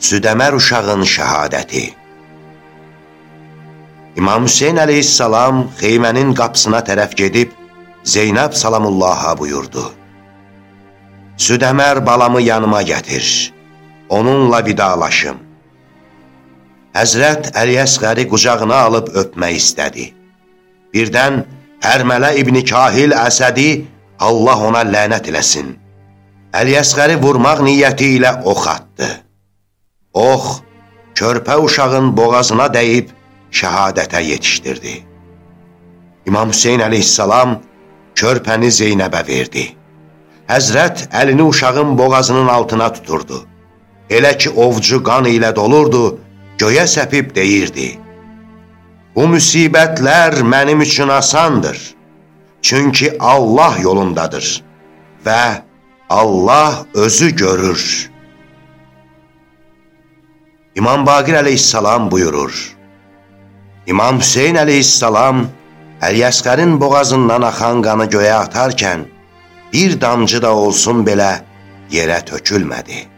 Südəmər uşağın şəhadəti İmam Hüseyin əleyhissalam xeymənin qapısına tərəf gedib Zeynəb salamullaha buyurdu. Südəmər balamı yanıma gətir, onunla vidalaşım. Həzrət Əli Əsqəri qucağına alıb öpmək istədi. Birdən Hərmələ İbni Kahil Əsədi Allah ona lənət eləsin. Əli Əsqəri vurmaq niyyəti ilə ox atdı. Ox, körpə uşağın boğazına dəyib şəhadətə yetişdirdi. İmam Hüseyin əleyhissalam körpəni Zeynəbə verdi. Həzrət əlini uşağın boğazının altına tuturdu. Elə ki, ovcu qan ilə dolurdu, göyə səpib deyirdi. Bu müsibətlər mənim üçün asandır, çünki Allah yolundadır və Allah özü görür. İmam Baqir əleyhissalam buyurur, İmam Hüseyin əleyhissalam Əlyəsqərin boğazından axan qanı göyə atarkən bir damcı da olsun belə yerə tökülmədi.